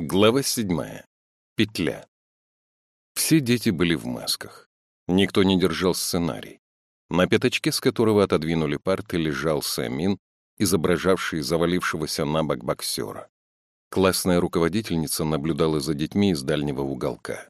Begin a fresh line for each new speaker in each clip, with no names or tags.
Глава седьмая. Петля. Все дети были в масках. Никто не держал сценарий. На пятачке, с которого отодвинули парты, лежал Сэмин, изображавший завалившегося на бок боксера. Классная руководительница наблюдала за детьми из дальнего уголка.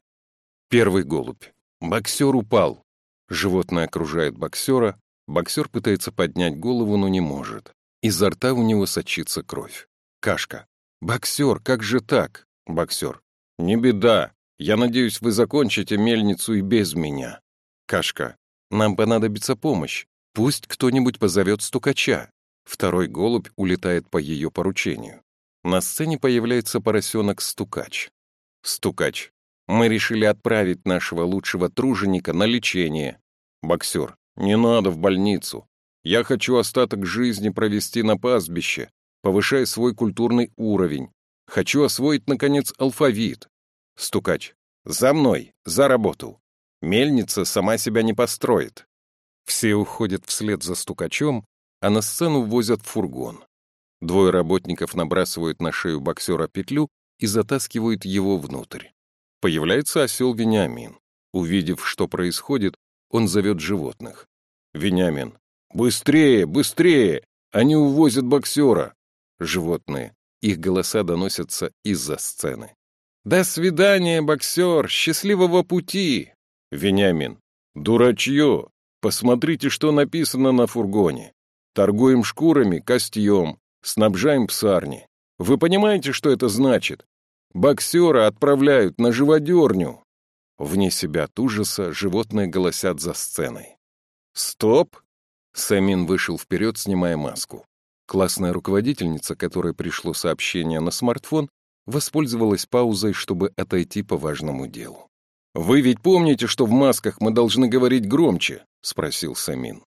Первый голубь. Боксер упал. Животное окружает боксера. Боксер пытается поднять голову, но не может. Изо рта у него сочится кровь. Кашка. «Боксер, как же так?» Боксер. «Не беда. Я надеюсь, вы закончите мельницу и без меня». Кашка. «Нам понадобится помощь. Пусть кто-нибудь позовет стукача». Второй голубь улетает по ее поручению. На сцене появляется поросенок-стукач. Стукач. «Мы решили отправить нашего лучшего труженика на лечение». Боксер. «Не надо в больницу. Я хочу остаток жизни провести на пастбище, повышая свой культурный уровень. Хочу освоить, наконец, алфавит. Стукач. За мной, за работу. Мельница сама себя не построит. Все уходят вслед за стукачом, а на сцену возят фургон. Двое работников набрасывают на шею боксера петлю и затаскивают его внутрь. Появляется осел Вениамин. Увидев, что происходит, он зовет животных. «Вениамин, быстрее, быстрее! Они увозят боксера!» Животные. Их голоса доносятся из-за сцены. «До свидания, боксер! Счастливого пути!» Вениамин. «Дурачье! Посмотрите, что написано на фургоне. Торгуем шкурами, костьем, снабжаем псарни. Вы понимаете, что это значит? Боксера отправляют на живодерню!» Вне себя от ужаса животные голосят за сценой. «Стоп!» Сэмин вышел вперед, снимая маску. Классная руководительница, которой пришло сообщение на смартфон, воспользовалась паузой, чтобы отойти по важному делу. «Вы ведь помните, что в масках мы должны говорить громче?» — спросил Самин.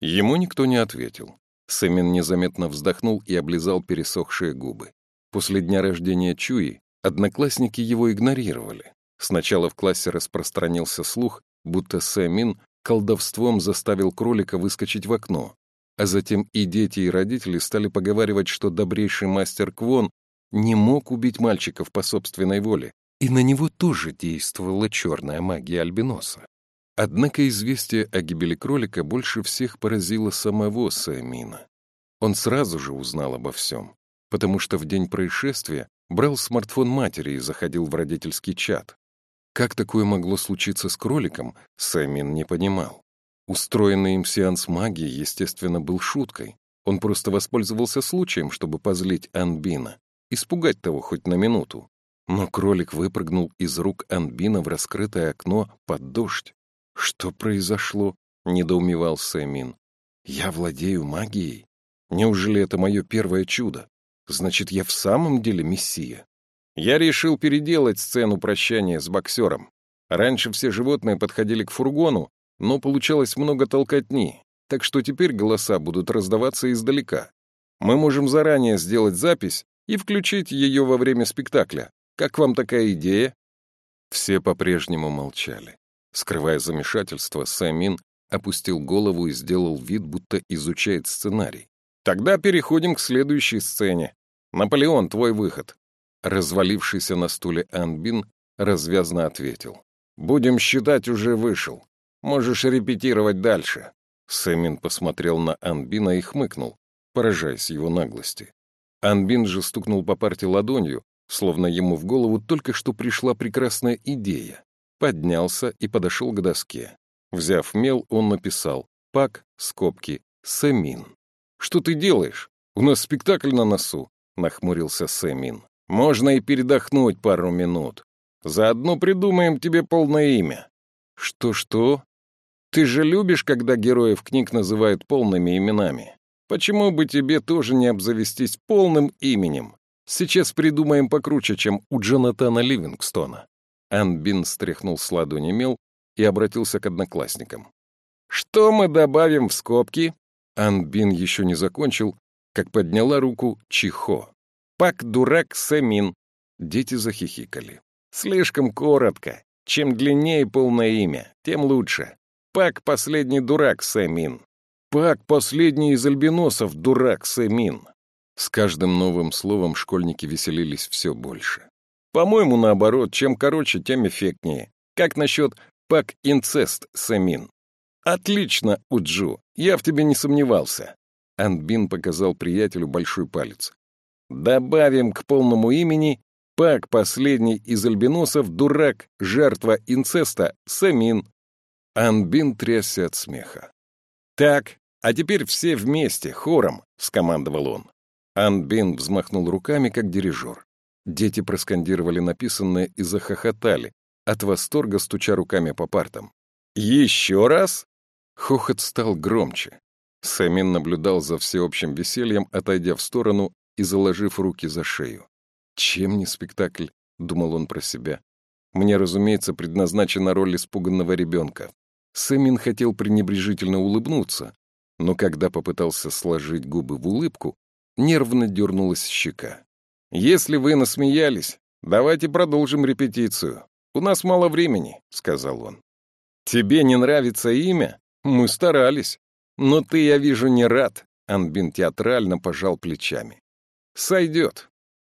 Ему никто не ответил. Самин незаметно вздохнул и облизал пересохшие губы. После дня рождения Чуи одноклассники его игнорировали. Сначала в классе распространился слух, будто Самин колдовством заставил кролика выскочить в окно, а затем и дети, и родители стали поговаривать, что добрейший мастер Квон не мог убить мальчиков по собственной воле, и на него тоже действовала черная магия Альбиноса. Однако известие о гибели кролика больше всех поразило самого Саамина. Он сразу же узнал обо всем, потому что в день происшествия брал смартфон матери и заходил в родительский чат. Как такое могло случиться с кроликом, Сэмин не понимал. Устроенный им сеанс магии, естественно, был шуткой. Он просто воспользовался случаем, чтобы позлить Анбина, испугать того хоть на минуту. Но кролик выпрыгнул из рук Анбина в раскрытое окно под дождь. «Что произошло?» — недоумевал Сэмин. «Я владею магией. Неужели это мое первое чудо? Значит, я в самом деле мессия?» Я решил переделать сцену прощания с боксером. Раньше все животные подходили к фургону, но получалось много толкотни, так что теперь голоса будут раздаваться издалека. Мы можем заранее сделать запись и включить ее во время спектакля. Как вам такая идея?» Все по-прежнему молчали. Скрывая замешательство, Сэмин опустил голову и сделал вид, будто изучает сценарий. «Тогда переходим к следующей сцене. Наполеон, твой выход». Развалившийся на стуле Анбин развязно ответил. «Будем считать, уже вышел. Можешь репетировать дальше». Сэмин посмотрел на Анбина и хмыкнул, поражаясь его наглости. Анбин же стукнул по парте ладонью, словно ему в голову только что пришла прекрасная идея. Поднялся и подошел к доске. Взяв мел, он написал «Пак, скобки, Сэмин». «Что ты делаешь? У нас спектакль на носу», — нахмурился Сэмин. «Можно и передохнуть пару минут. Заодно придумаем тебе полное имя». «Что-что?» Ты же любишь, когда героев книг называют полными именами. Почему бы тебе тоже не обзавестись полным именем? Сейчас придумаем покруче, чем у Джонатана Ливингстона». Анбин стряхнул с ладони мел и обратился к одноклассникам. «Что мы добавим в скобки?» Анбин еще не закончил, как подняла руку Чихо. «Пак дурак Сэмин». Дети захихикали. «Слишком коротко. Чем длиннее полное имя, тем лучше. Пак — последний дурак, Сэмин. Пак — последний из альбиносов, дурак, Сэмин. С каждым новым словом школьники веселились все больше. По-моему, наоборот, чем короче, тем эффектнее. Как насчет пак инцест, Сэмин? Отлично, Уджу, я в тебе не сомневался. Анбин показал приятелю большой палец. Добавим к полному имени Пак, последний из альбиносов, дурак, жертва инцеста, Сэмин. Анбин трясся от смеха. «Так, а теперь все вместе, хором», — скомандовал он. Анбин взмахнул руками, как дирижер. Дети проскандировали написанное и захохотали, от восторга стуча руками по партам. «Еще раз?» Хохот стал громче. Сэмин наблюдал за всеобщим весельем, отойдя в сторону и заложив руки за шею. «Чем не спектакль?» — думал он про себя. «Мне, разумеется, предназначена роль испуганного ребенка». Сэмин хотел пренебрежительно улыбнуться, но когда попытался сложить губы в улыбку, нервно дернулась щека. «Если вы насмеялись, давайте продолжим репетицию. У нас мало времени», — сказал он. «Тебе не нравится имя? Мы старались. Но ты, я вижу, не рад», — Анбин театрально пожал плечами. «Сойдет.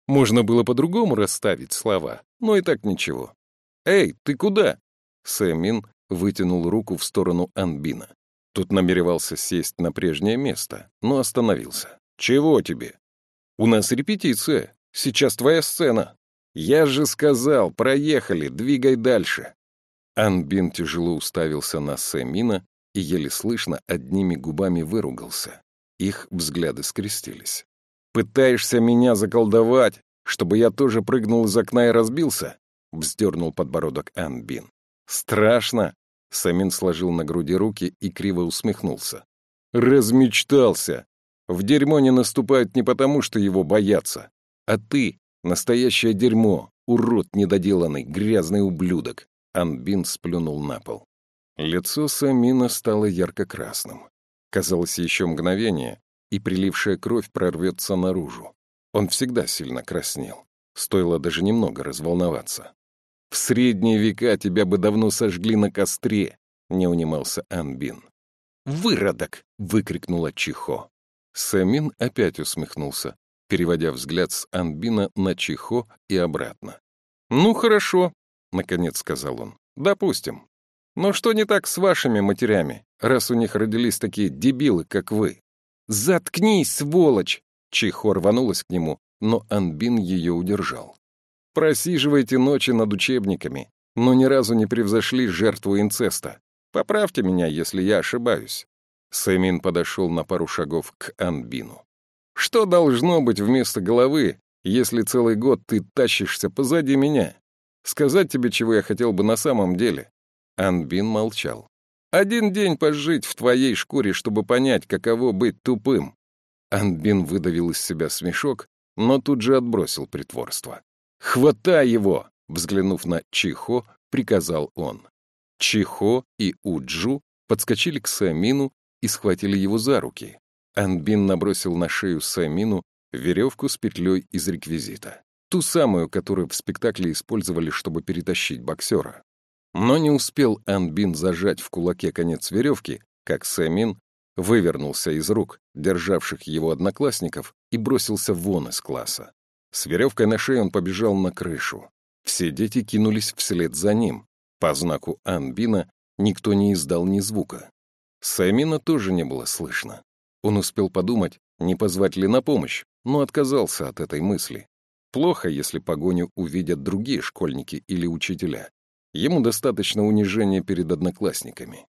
Можно было по-другому расставить слова, но и так ничего. «Эй, ты куда?» Сэмин вытянул руку в сторону Анбина. Тот намеревался сесть на прежнее место, но остановился. «Чего тебе?» «У нас репетиция. Сейчас твоя сцена». «Я же сказал, проехали, двигай дальше». Анбин тяжело уставился на Сэмина и еле слышно одними губами выругался. Их взгляды скрестились. «Пытаешься меня заколдовать, чтобы я тоже прыгнул из окна и разбился?» — вздернул подбородок Анбин. «Страшно!» — Самин сложил на груди руки и криво усмехнулся. «Размечтался! В дерьмо не наступают не потому, что его боятся, а ты — настоящее дерьмо, урод недоделанный, грязный ублюдок!» Анбин сплюнул на пол. Лицо Самина стало ярко-красным. Казалось, еще мгновение, и прилившая кровь прорвется наружу. Он всегда сильно краснел. Стоило даже немного разволноваться. «В средние века тебя бы давно сожгли на костре», — не унимался Анбин. «Выродок!» — выкрикнула Чихо. Самин опять усмехнулся, переводя взгляд с Анбина на Чихо и обратно. «Ну, хорошо», — наконец сказал он. «Допустим. Но что не так с вашими матерями, раз у них родились такие дебилы, как вы?» «Заткнись, сволочь!» Чихо рванулась к нему, но Анбин ее удержал. «Просиживайте ночи над учебниками, но ни разу не превзошли жертву инцеста. Поправьте меня, если я ошибаюсь». Сэмин подошел на пару шагов к Анбину. «Что должно быть вместо головы, если целый год ты тащишься позади меня? Сказать тебе, чего я хотел бы на самом деле?» Анбин молчал. Один день пожить в твоей шкуре, чтобы понять, каково быть тупым. Анбин выдавил из себя смешок, но тут же отбросил притворство. «Хватай его!» — взглянув на Чихо, приказал он. Чихо и Уджу подскочили к Самину и схватили его за руки. Анбин набросил на шею Самину веревку с петлей из реквизита. Ту самую, которую в спектакле использовали, чтобы перетащить боксера. Но не успел Анбин зажать в кулаке конец веревки, как Сэмин вывернулся из рук, державших его одноклассников, и бросился вон из класса. С веревкой на шее он побежал на крышу. Все дети кинулись вслед за ним. По знаку Анбина никто не издал ни звука. Сэмина тоже не было слышно. Он успел подумать, не позвать ли на помощь, но отказался от этой мысли. Плохо, если погоню увидят другие школьники или учителя. Ему достаточно унижения перед одноклассниками.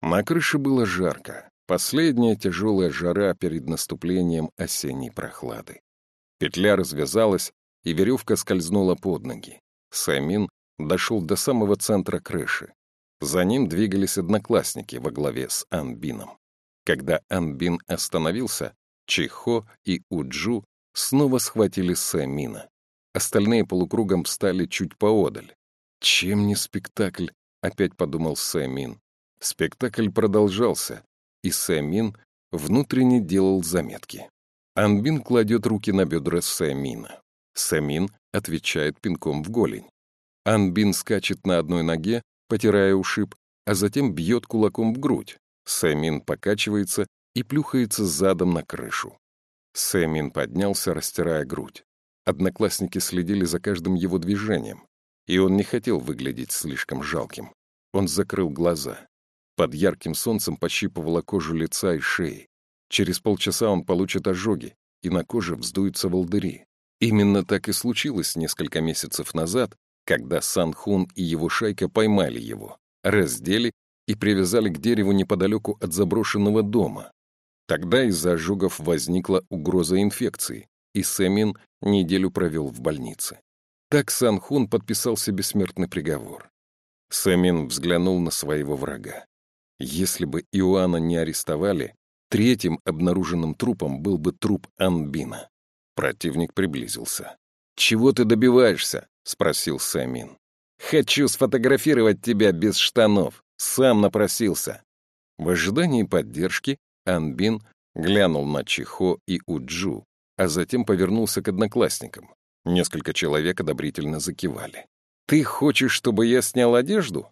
На крыше было жарко. Последняя тяжелая жара перед наступлением осенней прохлады. Петля развязалась, и веревка скользнула под ноги. Самин дошел до самого центра крыши. За ним двигались одноклассники во главе с Анбином. Когда Анбин остановился, Чихо и Уджу снова схватили Самина. Остальные полукругом встали чуть поодаль. Чем не спектакль, опять подумал Сэмин. Спектакль продолжался, и Сэмин внутренне делал заметки. Анбин кладет руки на бедра Сэмина. Сэмин отвечает пинком в голень. Анбин скачет на одной ноге, потирая ушиб, а затем бьет кулаком в грудь. Сэмин покачивается и плюхается задом на крышу. Сэмин поднялся, растирая грудь. Одноклассники следили за каждым его движением, и он не хотел выглядеть слишком жалким. Он закрыл глаза. Под ярким солнцем пощипывала кожу лица и шеи. Через полчаса он получит ожоги, и на коже вздуются волдыри. Именно так и случилось несколько месяцев назад, когда Сан Хун и его шайка поймали его, раздели и привязали к дереву неподалеку от заброшенного дома. Тогда из-за ожогов возникла угроза инфекции, и Сэмин неделю провел в больнице. Так Сан Хун подписал себе смертный приговор. Сэмин взглянул на своего врага. Если бы Иоанна не арестовали, третьим обнаруженным трупом был бы труп Анбина. Противник приблизился. «Чего ты добиваешься?» — спросил Сэмин. «Хочу сфотографировать тебя без штанов. Сам напросился». В ожидании поддержки Анбин глянул на Чихо и Уджу, а затем повернулся к одноклассникам. Несколько человек одобрительно закивали. «Ты хочешь, чтобы я снял одежду?»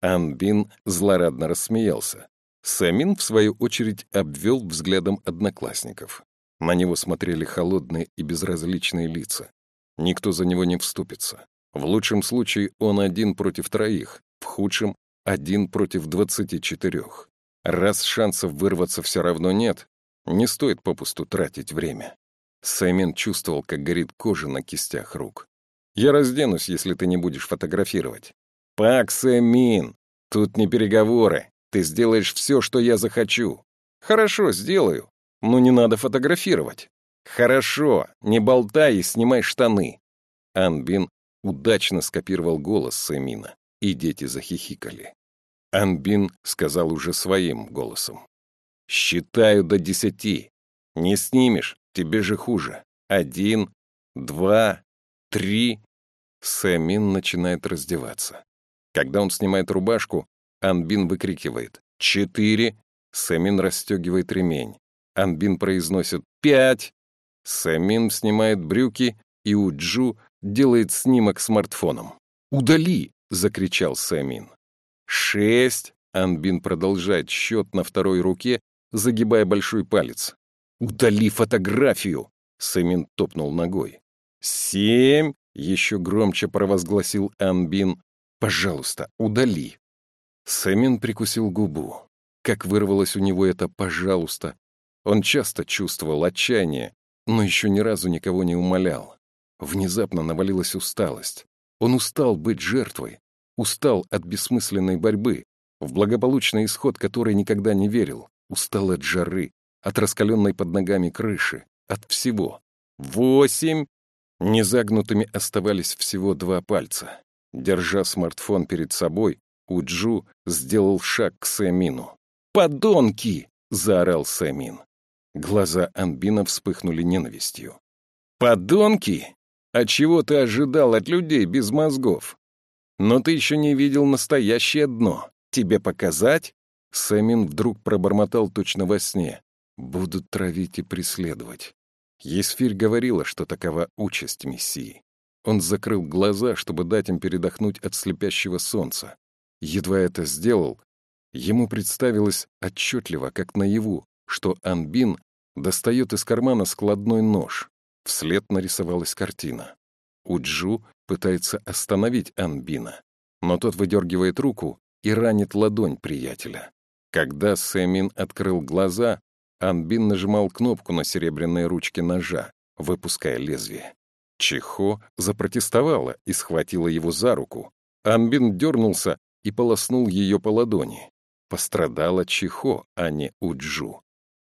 Анбин злорадно рассмеялся. Самин, в свою очередь, обвел взглядом одноклассников. На него смотрели холодные и безразличные лица. Никто за него не вступится. В лучшем случае он один против троих, в худшем — один против двадцати четырех. Раз шансов вырваться все равно нет, не стоит попусту тратить время. Саймен чувствовал, как горит кожа на кистях рук. «Я разденусь, если ты не будешь фотографировать». «Пак, Сэмин, тут не переговоры. Ты сделаешь все, что я захочу». «Хорошо, сделаю. Но не надо фотографировать». «Хорошо, не болтай и снимай штаны». Анбин удачно скопировал голос Сэмина, и дети захихикали. Анбин сказал уже своим голосом. «Считаю до десяти. Не снимешь, Тебе же хуже. Один, два, три. Сэмин начинает раздеваться. Когда он снимает рубашку, Анбин выкрикивает «Четыре!» Сэмин расстегивает ремень. Анбин произносит «Пять!» Сэмин снимает брюки, и Уджу делает снимок смартфоном. «Удали!» — закричал Сэмин. «Шесть!» — Анбин продолжает счет на второй руке, загибая большой палец. «Удали фотографию!» — Сэмин топнул ногой. «Семь!» — еще громче провозгласил Анбин. «Пожалуйста, удали!» Сэмин прикусил губу. Как вырвалось у него это «пожалуйста». Он часто чувствовал отчаяние, но еще ни разу никого не умолял. Внезапно навалилась усталость. Он устал быть жертвой, устал от бессмысленной борьбы, в благополучный исход которой никогда не верил, устал от жары, от раскаленной под ногами крыши, от всего. Восемь! Незагнутыми оставались всего два пальца. Держа смартфон перед собой, Уджу сделал шаг к Сэмину. «Подонки!» — заорал Сэмин. Глаза Анбина вспыхнули ненавистью. «Подонки? А чего ты ожидал от людей без мозгов? Но ты еще не видел настоящее дно. Тебе показать?» Сэмин вдруг пробормотал точно во сне. Будут травить и преследовать. Есфирь говорила, что такова участь Мессии. Он закрыл глаза, чтобы дать им передохнуть от слепящего солнца. Едва это сделал, ему представилось отчетливо, как наяву, что Анбин достает из кармана складной нож. Вслед нарисовалась картина. Уджу пытается остановить Анбина, но тот выдергивает руку и ранит ладонь приятеля. Когда Сэмин открыл глаза, Анбин нажимал кнопку на серебряной ручке ножа, выпуская лезвие. Чихо запротестовала и схватила его за руку. Анбин дернулся и полоснул ее по ладони. Пострадала Чихо, а не Уджу.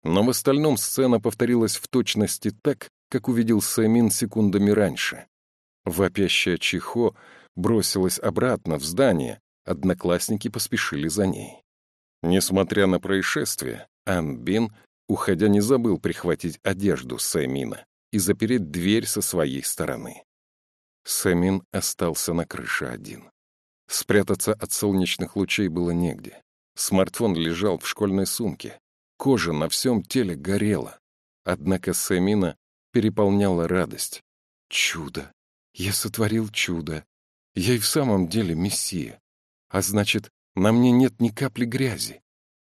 Но в остальном сцена повторилась в точности так, как увидел Сэмин секундами раньше. Вопящая Чихо бросилась обратно в здание, одноклассники поспешили за ней. Несмотря на происшествие, Анбин Уходя, не забыл прихватить одежду Сэмина и запереть дверь со своей стороны. Сэмин остался на крыше один. Спрятаться от солнечных лучей было негде. Смартфон лежал в школьной сумке. Кожа на всем теле горела. Однако Сэмина переполняла радость. Чудо! Я сотворил чудо. Я и в самом деле мессия. А значит, на мне нет ни капли грязи.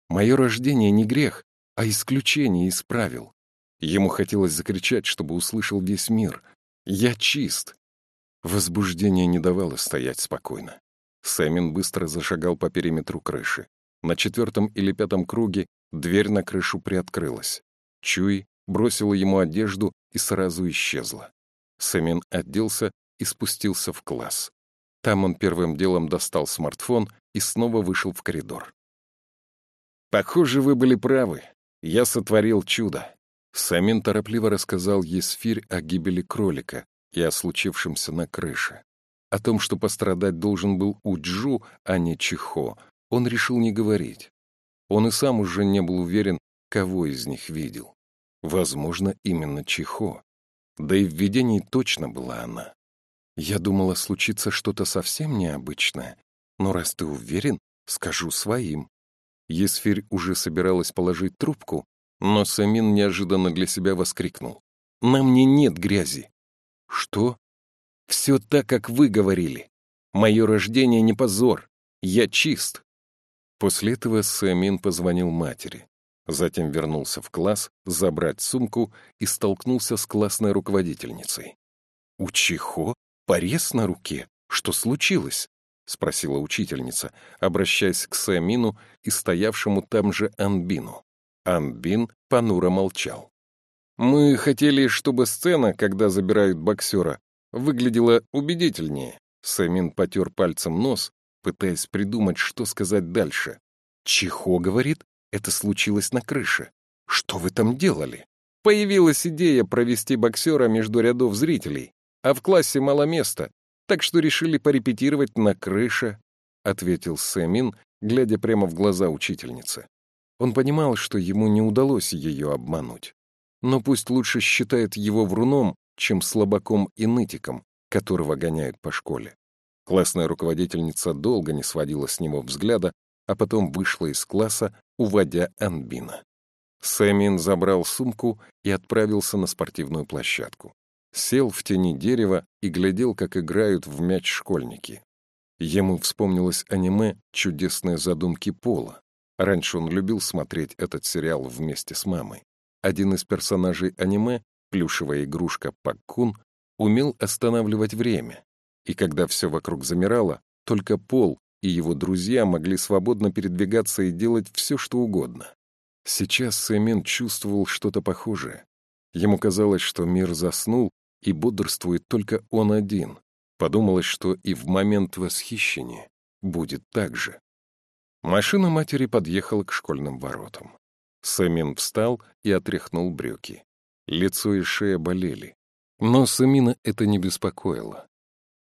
Мое рождение не грех, а исключение из правил. Ему хотелось закричать, чтобы услышал весь мир. Я чист. Возбуждение не давало стоять спокойно. Сэмин быстро зашагал по периметру крыши. На четвертом или пятом круге дверь на крышу приоткрылась. Чуй бросила ему одежду и сразу исчезла. Сэмин оделся и спустился в класс. Там он первым делом достал смартфон и снова вышел в коридор. «Похоже, вы были правы. Я сотворил чудо». Самин торопливо рассказал Есфирь о гибели кролика и о случившемся на крыше. О том, что пострадать должен был Уджу, а не Чихо, он решил не говорить. Он и сам уже не был уверен, кого из них видел. Возможно, именно Чихо. Да и в видении точно была она. Я думала, случится что-то совсем необычное, но раз ты уверен, скажу своим. Есфирь уже собиралась положить трубку, но Самин неожиданно для себя воскликнул. «На мне нет грязи». «Что?» «Все так, как вы говорили. Мое рождение не позор. Я чист». После этого Самин позвонил матери. Затем вернулся в класс забрать сумку и столкнулся с классной руководительницей. «У Чихо порез на руке? Что случилось?» — спросила учительница, обращаясь к Самину и стоявшему там же Анбину. Анбин понуро молчал. «Мы хотели, чтобы сцена, когда забирают боксера, выглядела убедительнее». Самин потер пальцем нос, пытаясь придумать, что сказать дальше. «Чихо, — говорит, — это случилось на крыше. Что вы там делали?» Появилась идея провести боксера между рядов зрителей, а в классе мало места, так что решили порепетировать на крыше, — ответил Сэмин, глядя прямо в глаза учительницы. Он понимал, что ему не удалось ее обмануть. Но пусть лучше считает его вруном, чем слабаком и нытиком, которого гоняют по школе. Классная руководительница долго не сводила с него взгляда, а потом вышла из класса, уводя Анбина. Сэмин забрал сумку и отправился на спортивную площадку. Сел в тени дерева и глядел, как играют в мяч школьники. Ему вспомнилось аниме «Чудесные задумки Пола», Раньше он любил смотреть этот сериал вместе с мамой. Один из персонажей аниме, плюшевая игрушка Паккун, умел останавливать время. И когда все вокруг замирало, только Пол и его друзья могли свободно передвигаться и делать все, что угодно. Сейчас Сэмин чувствовал что-то похожее. Ему казалось, что мир заснул, и бодрствует только он один. Подумалось, что и в момент восхищения будет так же. Машина матери подъехала к школьным воротам. Самин встал и отряхнул брюки. Лицо и шея болели. Но Самина это не беспокоило.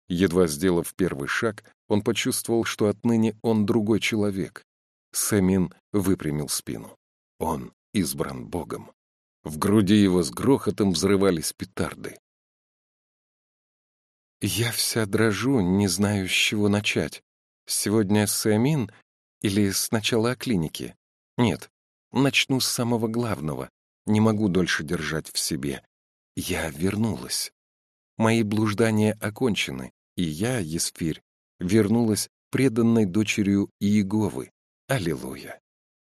Едва сделав первый шаг, он почувствовал, что отныне он другой человек. Самин выпрямил спину. Он избран Богом. В груди его с грохотом взрывались петарды. «Я вся дрожу, не знаю, с чего начать. Сегодня Самин или сначала о клинике? Нет, начну с самого главного. Не могу дольше держать в себе. Я вернулась. Мои блуждания окончены, и я, Есфирь, вернулась преданной дочерью Иеговы. Аллилуйя.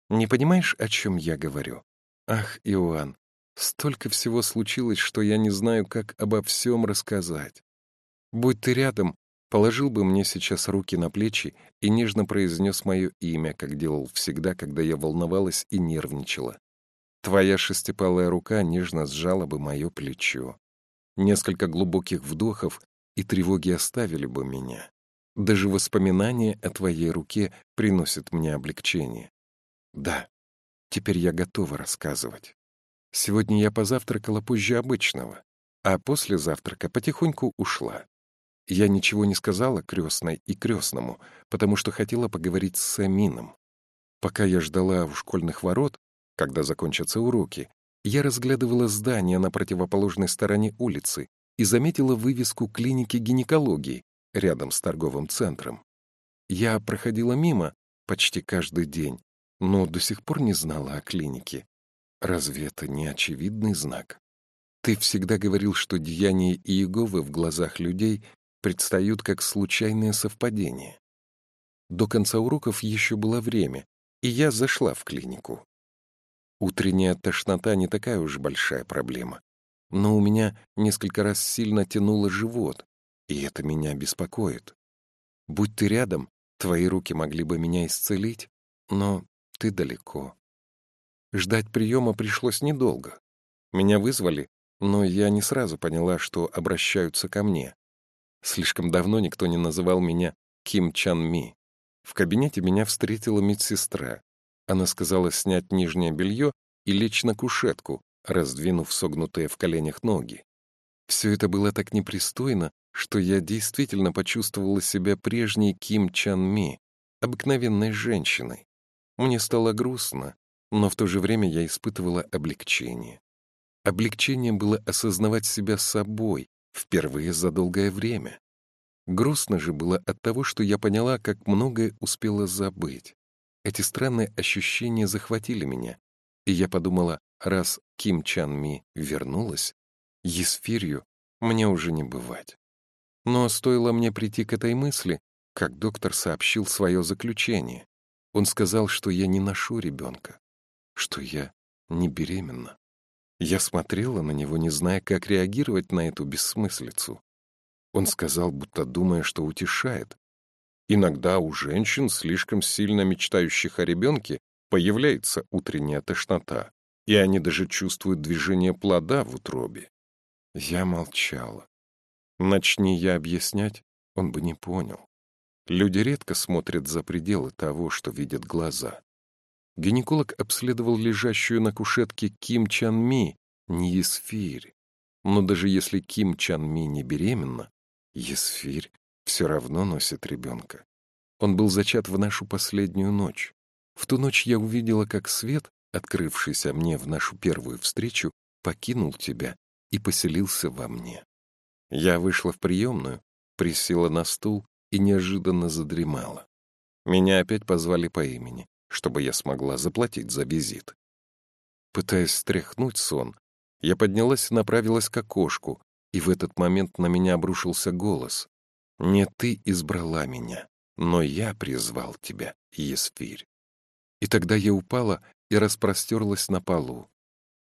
Не понимаешь, о чем я говорю? Ах, Иоанн, столько всего случилось, что я не знаю, как обо всем рассказать. Будь ты рядом, положил бы мне сейчас руки на плечи и нежно произнес мое имя, как делал всегда, когда я волновалась и нервничала. Твоя шестипалая рука нежно сжала бы мое плечо. Несколько глубоких вдохов, и тревоги оставили бы меня. Даже воспоминания о твоей руке приносят мне облегчение. Да, теперь я готова рассказывать. Сегодня я позавтракала позже обычного, а после завтрака потихоньку ушла. Я ничего не сказала крестной и крестному, потому что хотела поговорить с Самином. Пока я ждала у школьных ворот, когда закончатся уроки, я разглядывала здание на противоположной стороне улицы и заметила вывеску клиники гинекологии рядом с торговым центром. Я проходила мимо почти каждый день, но до сих пор не знала о клинике. Разве это не очевидный знак? Ты всегда говорил, что деяния Иеговы в глазах людей предстают как случайное совпадение. До конца уроков еще было время, и я зашла в клинику. Утренняя тошнота не такая уж большая проблема. но у меня несколько раз сильно тянуло живот, и это меня беспокоит. Будь ты рядом, твои руки могли бы меня исцелить, но ты далеко. Ждать приема пришлось недолго. Меня вызвали, но я не сразу поняла, что обращаются ко мне. Слишком давно никто не называл меня Ким Чан Ми. В кабинете меня встретила медсестра. Она сказала снять нижнее белье и лечь на кушетку, раздвинув согнутые в коленях ноги. Все это было так непристойно, что я действительно почувствовала себя прежней Ким Чан Ми, обыкновенной женщиной. Мне стало грустно, но в то же время я испытывала облегчение. Облегчение было осознавать себя собой впервые за долгое время. Грустно же было от того, что я поняла, как многое успела забыть. Эти странные ощущения захватили меня, и я подумала, раз Ким Чан Ми вернулась, Есфирью мне уже не бывать. Но стоило мне прийти к этой мысли, как доктор сообщил свое заключение. Он сказал, что я не ношу ребенка, что я не беременна. Я смотрела на него, не зная, как реагировать на эту бессмыслицу. Он сказал, будто думая, что утешает. Иногда у женщин, слишком сильно мечтающих о ребенке, появляется утренняя тошнота, и они даже чувствуют движение плода в утробе. Я молчала. Начни я объяснять, он бы не понял. Люди редко смотрят за пределы того, что видят глаза. Гинеколог обследовал лежащую на кушетке Ким Чан Ми, не Есфирь. Но даже если Ким Чан Ми не беременна, Есфирь все равно носит ребенка. Он был зачат в нашу последнюю ночь. В ту ночь я увидела, как свет, открывшийся мне в нашу первую встречу, покинул тебя и поселился во мне. Я вышла в приемную, присела на стул и неожиданно задремала. Меня опять позвали по имени чтобы я смогла заплатить за визит. Пытаясь стряхнуть сон, я поднялась и направилась к окошку, и в этот момент на меня обрушился голос. «Не ты избрала меня, но я призвал тебя, Есфирь». И тогда я упала и распростерлась на полу.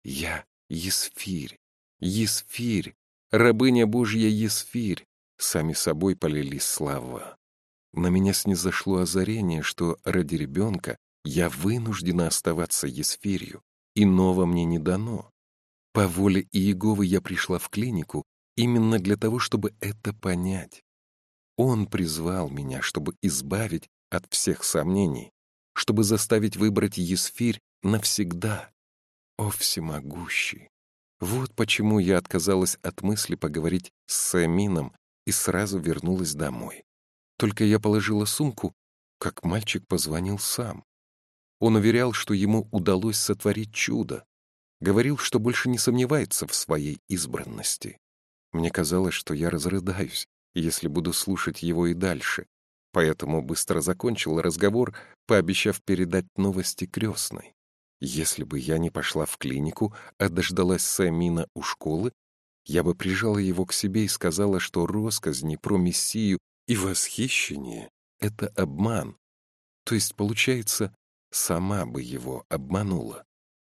«Я Есфирь, Есфирь, рабыня Божья Есфирь», сами собой полились слова. На меня снизошло озарение, что ради ребенка я вынуждена оставаться Есфирью, иного мне не дано. По воле Иеговы я пришла в клинику именно для того, чтобы это понять. Он призвал меня, чтобы избавить от всех сомнений, чтобы заставить выбрать Есфирь навсегда. О, всемогущий! Вот почему я отказалась от мысли поговорить с Сэмином и сразу вернулась домой. Только я положила сумку, как мальчик позвонил сам. Он уверял, что ему удалось сотворить чудо. Говорил, что больше не сомневается в своей избранности. Мне казалось, что я разрыдаюсь, если буду слушать его и дальше, поэтому быстро закончил разговор, пообещав передать новости крестной. Если бы я не пошла в клинику, а дождалась Сэмина у школы, я бы прижала его к себе и сказала, что росказни про Мессию и восхищение — это обман. То есть, получается, сама бы его обманула.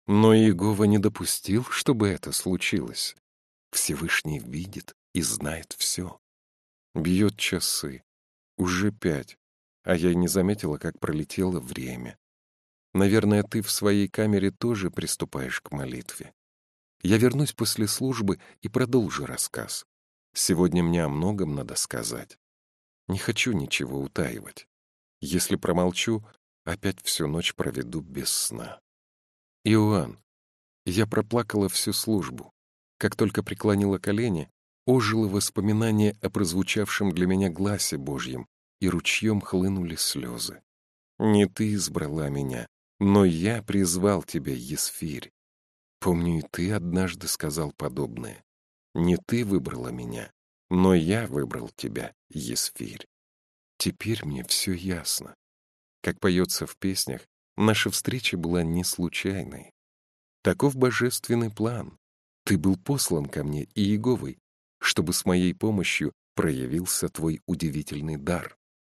Но Иегова не допустил, чтобы это случилось. Всевышний видит и знает все. Бьет часы. Уже пять. А я и не заметила, как пролетело время. Наверное, ты в своей камере тоже приступаешь к молитве. Я вернусь после службы и продолжу рассказ. Сегодня мне о многом надо сказать. Не хочу ничего утаивать. Если промолчу, опять всю ночь проведу без сна. Иоанн, я проплакала всю службу. Как только преклонила колени, ожило воспоминание о прозвучавшем для меня гласе Божьем, и ручьем хлынули слезы. Не ты избрала меня, но я призвал тебя, Есфирь. Помню, и ты однажды сказал подобное. Не ты выбрала меня, но я выбрал тебя, Есфирь. Теперь мне все ясно. Как поется в песнях, наша встреча была не случайной. Таков божественный план. Ты был послан ко мне Иеговой, чтобы с моей помощью проявился твой удивительный дар.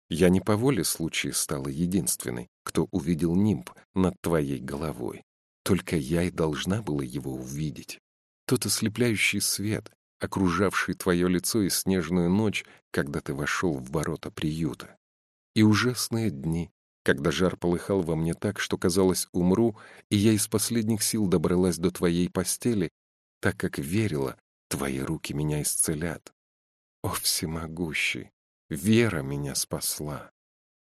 Я не по воле случая стала единственной, кто увидел нимб над твоей головой. Только я и должна была его увидеть. тот ослепляющий свет, окружавший твое лицо и снежную ночь, когда ты вошел в ворота приюта. И ужасные дни, когда жар полыхал во мне так, что, казалось, умру, и я из последних сил добралась до твоей постели, так как верила, твои руки меня исцелят. О, всемогущий! Вера меня спасла.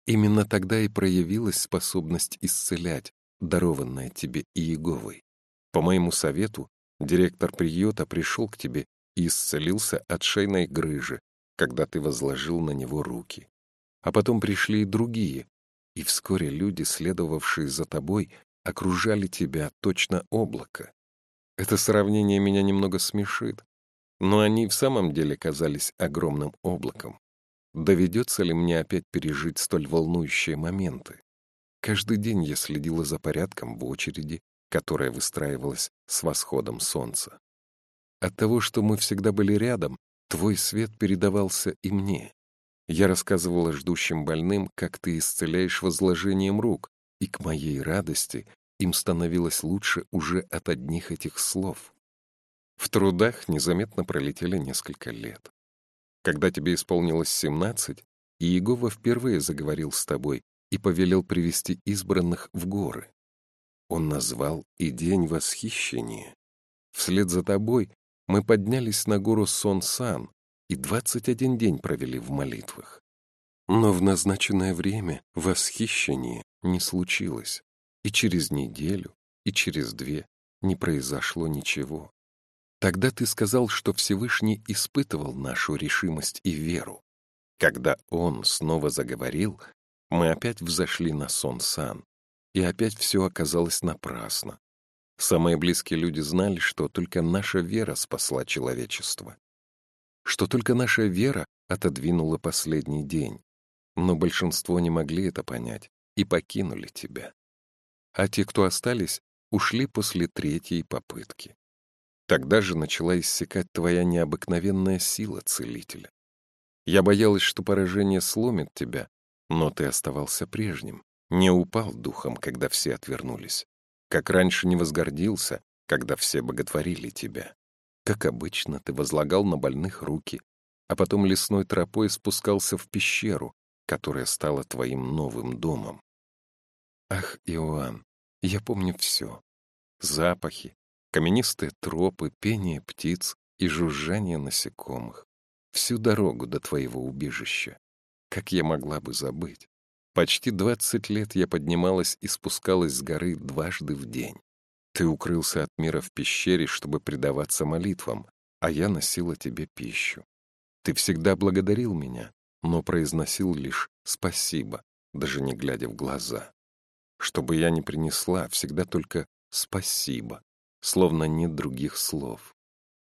Именно тогда и проявилась способность исцелять, дарованная тебе Иеговой. По моему совету, директор приюта пришел к тебе и исцелился от шейной грыжи, когда ты возложил на него руки. А потом пришли и другие, и вскоре люди, следовавшие за тобой, окружали тебя точно облако. Это сравнение меня немного смешит, но они в самом деле казались огромным облаком. Доведется ли мне опять пережить столь волнующие моменты? Каждый день я следила за порядком в очереди, которая выстраивалась с восходом солнца. От того, что мы всегда были рядом, твой свет передавался и мне. Я рассказывала ждущим больным, как ты исцеляешь возложением рук, и к моей радости им становилось лучше уже от одних этих слов. В трудах незаметно пролетели несколько лет. Когда тебе исполнилось семнадцать, Иегова впервые заговорил с тобой и повелел привести избранных в горы. Он назвал и день восхищения. Вслед за тобой мы поднялись на гору Сон-Сан и двадцать один день провели в молитвах. Но в назначенное время восхищение не случилось, и через неделю, и через две не произошло ничего. Тогда ты сказал, что Всевышний испытывал нашу решимость и веру. Когда он снова заговорил, мы опять взошли на сон-сан, и опять все оказалось напрасно. Самые близкие люди знали, что только наша вера спасла человечество. Что только наша вера отодвинула последний день. Но большинство не могли это понять и покинули тебя. А те, кто остались, ушли после третьей попытки. Тогда же начала иссякать твоя необыкновенная сила, целителя. Я боялась, что поражение сломит тебя, но ты оставался прежним, не упал духом, когда все отвернулись. Как раньше не возгордился, когда все боготворили тебя. Как обычно, ты возлагал на больных руки, а потом лесной тропой спускался в пещеру, которая стала твоим новым домом. Ах, Иоанн, я помню все. Запахи, каменистые тропы, пение птиц и жужжание насекомых. Всю дорогу до твоего убежища. Как я могла бы забыть? Почти двадцать лет я поднималась и спускалась с горы дважды в день. Ты укрылся от мира в пещере, чтобы предаваться молитвам, а я носила тебе пищу. Ты всегда благодарил меня, но произносил лишь «спасибо», даже не глядя в глаза. Что бы я ни принесла, всегда только «спасибо», словно нет других слов.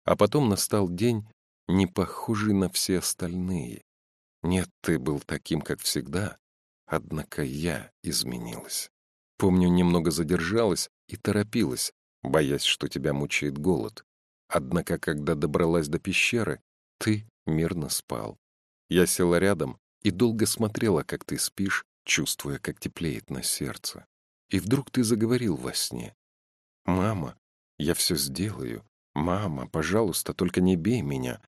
А потом настал день, не похожий на все остальные. Нет, ты был таким, как всегда, однако я изменилась. Помню, немного задержалась и торопилась, боясь, что тебя мучает голод. Однако, когда добралась до пещеры, ты мирно спал. Я села рядом и долго смотрела, как ты спишь, чувствуя, как теплеет на сердце. И вдруг ты заговорил во сне. «Мама, я все сделаю. Мама, пожалуйста, только не бей меня.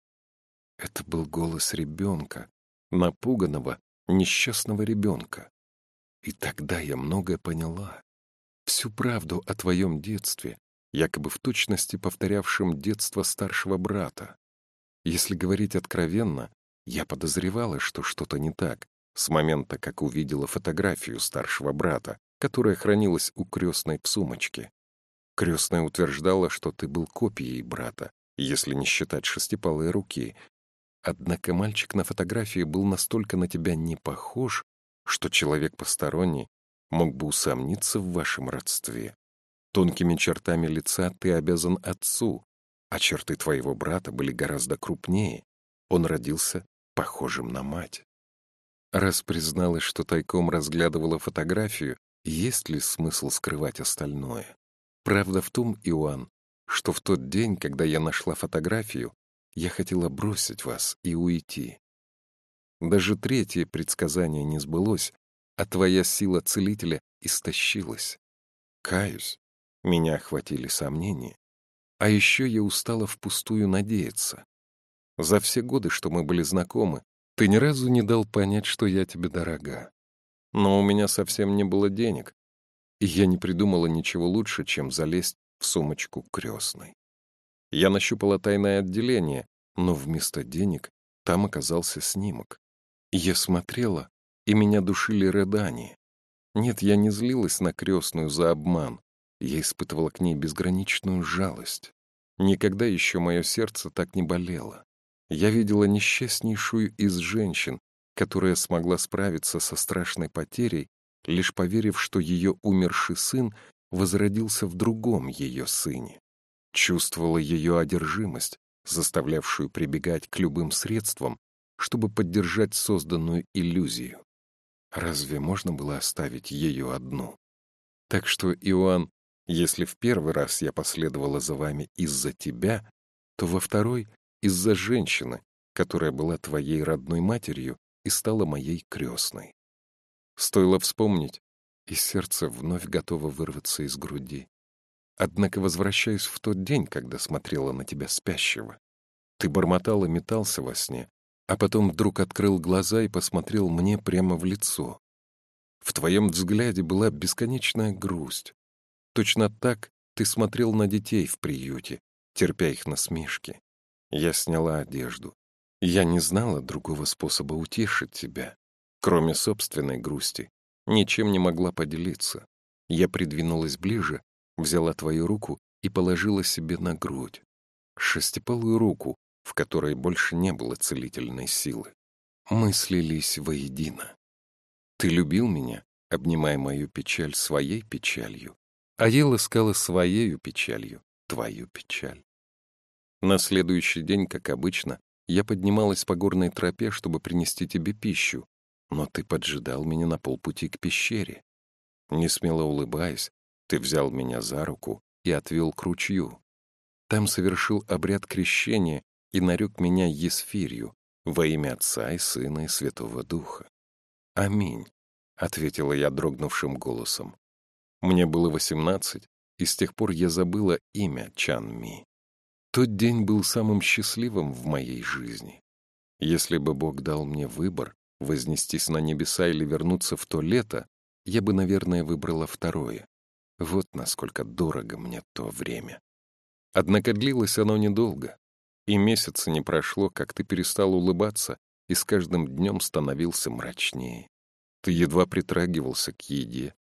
Это был голос ребенка, напуганного, несчастного ребенка. И тогда я многое поняла. Всю правду о твоем детстве, якобы в точности повторявшем детство старшего брата. Если говорить откровенно, я подозревала, что что-то не так, с момента, как увидела фотографию старшего брата, которая хранилась у крестной в сумочке. Крестная утверждала, что ты был копией брата, если не считать шестипалой руки. Однако мальчик на фотографии был настолько на тебя не похож, что человек посторонний мог бы усомниться в вашем родстве. Тонкими чертами лица ты обязан отцу, а черты твоего брата были гораздо крупнее. Он родился похожим на мать. Раз призналась, что тайком разглядывала фотографию, есть ли смысл скрывать остальное? Правда в том, Иоанн, что в тот день, когда я нашла фотографию, я хотела бросить вас и уйти. Даже третье предсказание не сбылось, а твоя сила целителя истощилась. Каюсь, меня охватили сомнения. А еще я устала впустую надеяться. За все годы, что мы были знакомы, ты ни разу не дал понять, что я тебе дорога. Но у меня совсем не было денег, и я не придумала ничего лучше, чем залезть в сумочку крестной. Я нащупала тайное отделение, но вместо денег там оказался снимок. Я смотрела, и меня душили рыдания. Нет, я не злилась на крестную за обман. Я испытывала к ней безграничную жалость. Никогда еще мое сердце так не болело. Я видела несчастнейшую из женщин, которая смогла справиться со страшной потерей, лишь поверив, что ее умерший сын возродился в другом ее сыне. Чувствовала ее одержимость, заставлявшую прибегать к любым средствам, чтобы поддержать созданную иллюзию. Разве можно было оставить ее одну? Так что, Иоанн, если в первый раз я последовала за вами из-за тебя, то во второй — из-за женщины, которая была твоей родной матерью и стала моей крестной. Стоило вспомнить, и сердце вновь готово вырваться из груди. Однако возвращаюсь в тот день, когда смотрела на тебя спящего. Ты бормотал и метался во сне, а потом вдруг открыл глаза и посмотрел мне прямо в лицо. В твоем взгляде была бесконечная грусть. Точно так ты смотрел на детей в приюте, терпя их насмешки. Я сняла одежду. Я не знала другого способа утешить тебя, кроме собственной грусти. Ничем не могла поделиться. Я придвинулась ближе, взяла твою руку и положила себе на грудь. Шестипалую руку, в которой больше не было целительной силы. Мы слились воедино. Ты любил меня, обнимая мою печаль своей печалью, а я ласкала своею печалью твою печаль. На следующий день, как обычно, я поднималась по горной тропе, чтобы принести тебе пищу, но ты поджидал меня на полпути к пещере. Не смело улыбаясь, ты взял меня за руку и отвел к ручью. Там совершил обряд крещения и нарек меня Есфирью во имя Отца и Сына и Святого Духа. «Аминь», — ответила я дрогнувшим голосом. Мне было восемнадцать, и с тех пор я забыла имя Чан Ми. Тот день был самым счастливым в моей жизни. Если бы Бог дал мне выбор, вознестись на небеса или вернуться в то лето, я бы, наверное, выбрала второе. Вот насколько дорого мне то время. Однако длилось оно недолго. И месяца не прошло, как ты перестал улыбаться и с каждым днем становился мрачнее. Ты едва притрагивался к еде,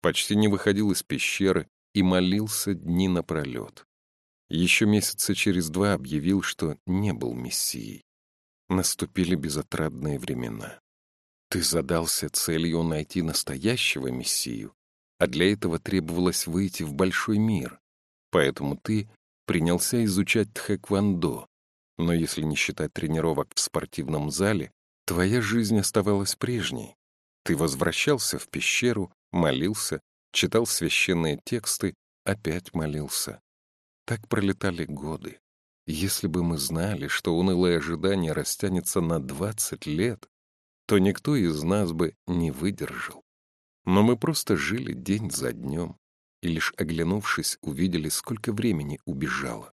почти не выходил из пещеры и молился дни напролет. Еще месяца через два объявил, что не был мессией. Наступили безотрадные времена. Ты задался целью найти настоящего мессию, а для этого требовалось выйти в большой мир. Поэтому ты принялся изучать тхэквондо, но если не считать тренировок в спортивном зале, твоя жизнь оставалась прежней. Ты возвращался в пещеру, молился, читал священные тексты, опять молился. Так пролетали годы. Если бы мы знали, что унылое ожидание растянется на двадцать лет, то никто из нас бы не выдержал. Но мы просто жили день за днем, и лишь оглянувшись, увидели, сколько времени убежало.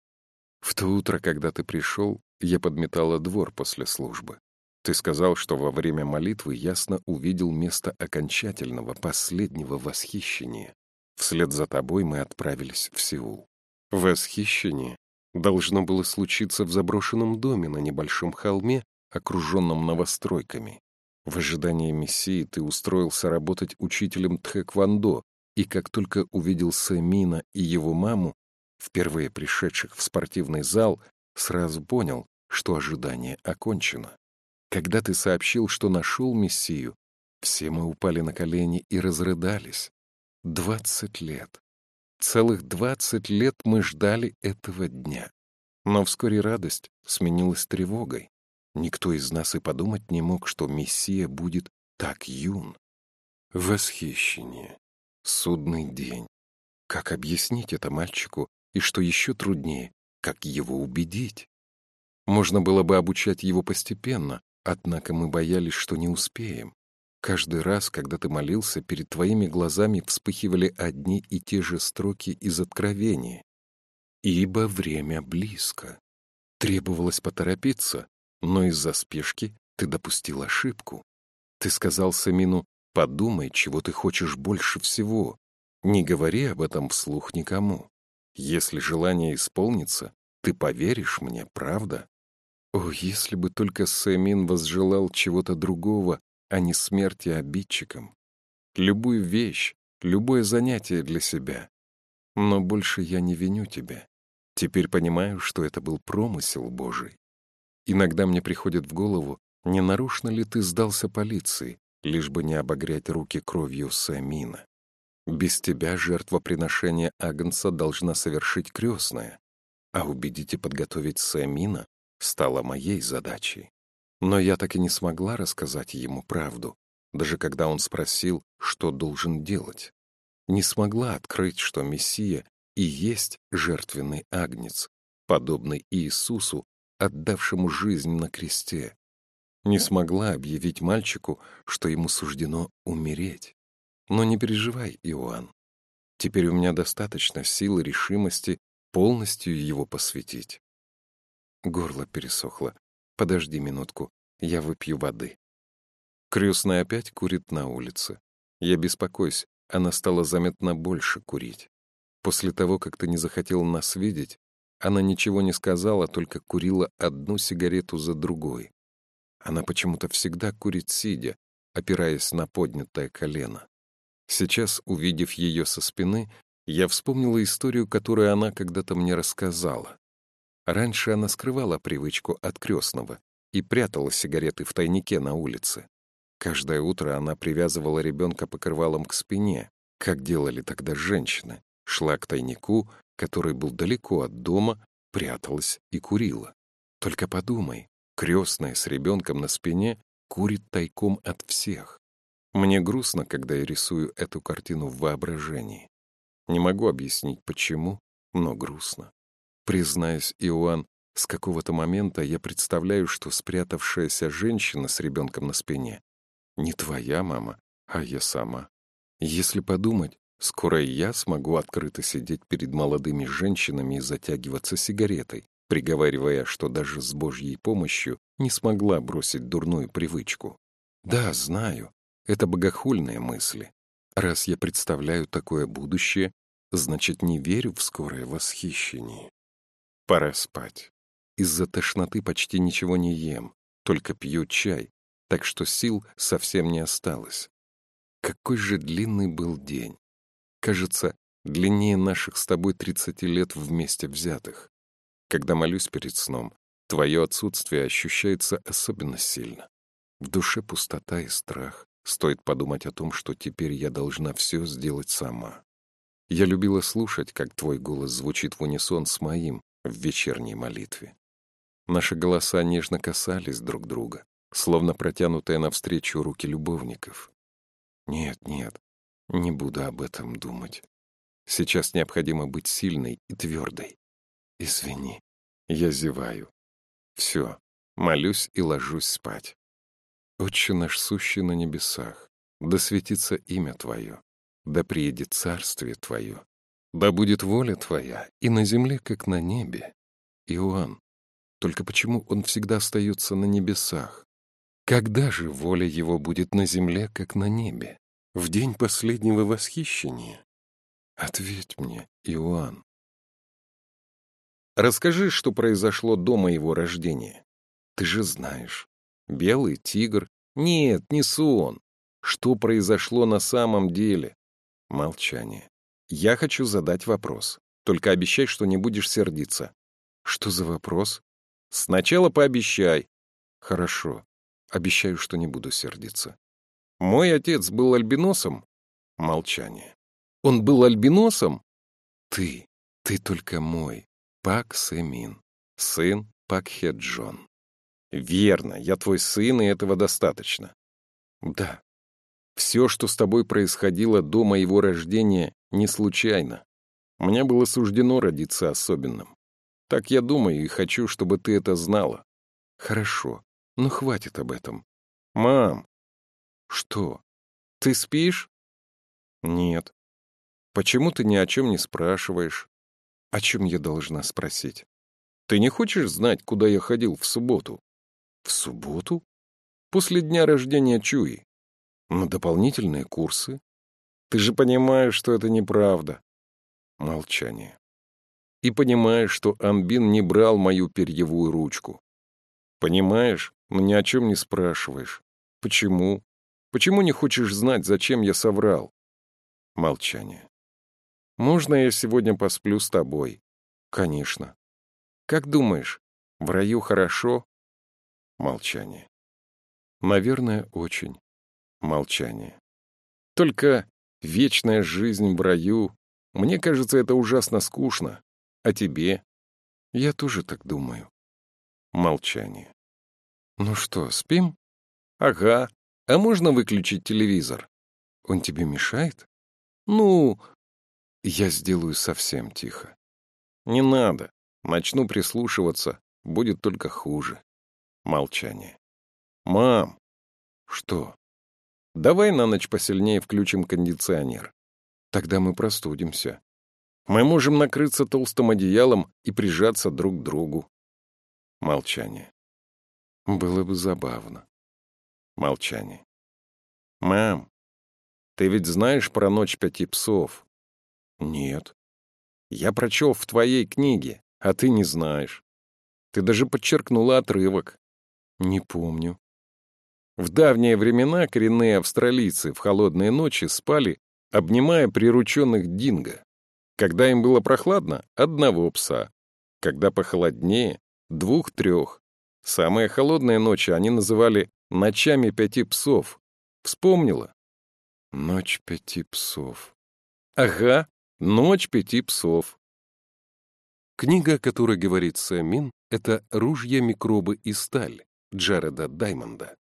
В то утро, когда ты пришел, я подметала двор после службы. Ты сказал, что во время молитвы ясно увидел место окончательного, последнего восхищения. Вслед за тобой мы отправились в Сеул. Восхищение должно было случиться в заброшенном доме на небольшом холме, окруженном новостройками. В ожидании Мессии ты устроился работать учителем тхэквондо, и как только увидел Сэмина и его маму, впервые пришедших в спортивный зал, сразу понял, что ожидание окончено. Когда ты сообщил, что нашел Мессию, все мы упали на колени и разрыдались. Двадцать лет. Целых двадцать лет мы ждали этого дня. Но вскоре радость сменилась тревогой. Никто из нас и подумать не мог, что Мессия будет так юн. Восхищение. Судный день. Как объяснить это мальчику, и что еще труднее, как его убедить? Можно было бы обучать его постепенно, однако мы боялись, что не успеем. Каждый раз, когда ты молился, перед твоими глазами вспыхивали одни и те же строки из Откровения. ибо время близко. Требовалось поторопиться, но из-за спешки ты допустил ошибку. Ты сказал Самину, подумай, чего ты хочешь больше всего. Не говори об этом вслух никому. Если желание исполнится, ты поверишь мне, правда? О, если бы только Сэмин возжелал чего-то другого, а не смерти обидчикам. Любую вещь, любое занятие для себя. Но больше я не виню тебя. Теперь понимаю, что это был промысел Божий. Иногда мне приходит в голову, не нарушно ли ты сдался полиции, лишь бы не обогрять руки кровью Сэмина. Без тебя жертвоприношение Агнца должна совершить крестная, а убедить и подготовить Сэмина стало моей задачей. Но я так и не смогла рассказать ему правду, даже когда он спросил, что должен делать. Не смогла открыть, что Мессия и есть жертвенный агнец, подобный Иисусу, отдавшему жизнь на кресте. Не смогла объявить мальчику, что ему суждено умереть. Но не переживай, Иоанн. Теперь у меня достаточно сил и решимости полностью его посвятить. Горло пересохло. Подожди минутку, я выпью воды. Крестная опять курит на улице. Я беспокоюсь, она стала заметно больше курить. После того, как ты не захотел нас видеть, она ничего не сказала, только курила одну сигарету за другой. Она почему-то всегда курит сидя, опираясь на поднятое колено. Сейчас, увидев ее со спины, я вспомнила историю, которую она когда-то мне рассказала. Раньше она скрывала привычку от крестного и прятала сигареты в тайнике на улице. Каждое утро она привязывала ребенка покрывалом к спине, как делали тогда женщины, шла к тайнику, который был далеко от дома, пряталась и курила. Только подумай, крестная с ребенком на спине курит тайком от всех. Мне грустно, когда я рисую эту картину в воображении. Не могу объяснить, почему, но грустно. Признаюсь, Иоанн, с какого-то момента я представляю, что спрятавшаяся женщина с ребенком на спине не твоя мама, а я сама. Если подумать, скоро и я смогу открыто сидеть перед молодыми женщинами и затягиваться сигаретой, приговаривая, что даже с Божьей помощью не смогла бросить дурную привычку. Да, знаю, это богохульные мысли. Раз я представляю такое будущее, значит, не верю в скорое восхищение. Пора спать. Из-за тошноты почти ничего не ем, только пью чай, так что сил совсем не осталось. Какой же длинный был день. Кажется, длиннее наших с тобой 30 лет вместе взятых. Когда молюсь перед сном, твое отсутствие ощущается особенно сильно. В душе пустота и страх. Стоит подумать о том, что теперь я должна все сделать сама. Я любила слушать, как твой голос звучит в унисон с моим, в вечерней молитве. Наши голоса нежно касались друг друга, словно протянутые навстречу руки любовников. Нет, нет, не буду об этом думать. Сейчас необходимо быть сильной и твердой. Извини, я зеваю. Все, молюсь и ложусь спать. Отче наш сущий на небесах, да светится имя Твое, да приедет царствие Твое, да будет воля твоя и на земле, как на небе. Иоанн, только почему он всегда остается на небесах? Когда же воля его будет на земле, как на небе? В день последнего восхищения? Ответь мне, Иоанн. Расскажи, что произошло до моего рождения. Ты же знаешь. Белый тигр. Нет, не сон. Что произошло на самом деле? Молчание. Я хочу задать вопрос. Только обещай, что не будешь сердиться. Что за вопрос? Сначала пообещай. Хорошо. Обещаю, что не буду сердиться. Мой отец был альбиносом? Молчание. Он был альбиносом? Ты. Ты только мой. Пак Сэмин. Сын Пак Хеджон. Верно, я твой сын, и этого достаточно. Да. Все, что с тобой происходило до моего рождения, не случайно. Мне было суждено родиться особенным. Так я думаю и хочу, чтобы ты это знала. Хорошо, но хватит об этом. Мам! Что? Ты спишь? Нет. Почему ты ни о чем не спрашиваешь? О чем я должна спросить? Ты не хочешь знать, куда я ходил в субботу? В субботу? После дня рождения Чуи. На дополнительные курсы. Ты же понимаешь, что это неправда. Молчание. И понимаешь, что Амбин не брал мою перьевую ручку. Понимаешь, ни о чем не спрашиваешь. Почему? Почему не хочешь знать, зачем я соврал? Молчание. Можно я сегодня посплю с тобой? Конечно. Как думаешь, в раю хорошо? Молчание. Наверное, очень. Молчание. Только вечная жизнь в раю. Мне кажется, это ужасно скучно. А тебе? Я тоже так думаю. Молчание. Ну что, спим? Ага. А можно выключить телевизор? Он тебе мешает? Ну, я сделаю совсем тихо. Не надо. Начну прислушиваться, будет только хуже. Молчание. Мам! Что? Давай на ночь посильнее включим кондиционер. Тогда мы простудимся. Мы можем накрыться толстым одеялом и прижаться друг к другу. Молчание. Было бы забавно. Молчание. «Мам, ты ведь знаешь про ночь пяти псов?» «Нет». «Я прочел в твоей книге, а ты не знаешь. Ты даже подчеркнула отрывок». «Не помню». В давние времена коренные австралийцы в холодные ночи спали, обнимая прирученных динго. Когда им было прохладно — одного пса. Когда похолоднее — двух-трех. Самые холодные ночи они называли «ночами пяти псов». Вспомнила? Ночь пяти псов. Ага, ночь пяти псов. Книга, о которой говорит Сэмин, это «Ружья, микробы и сталь» Джареда Даймонда.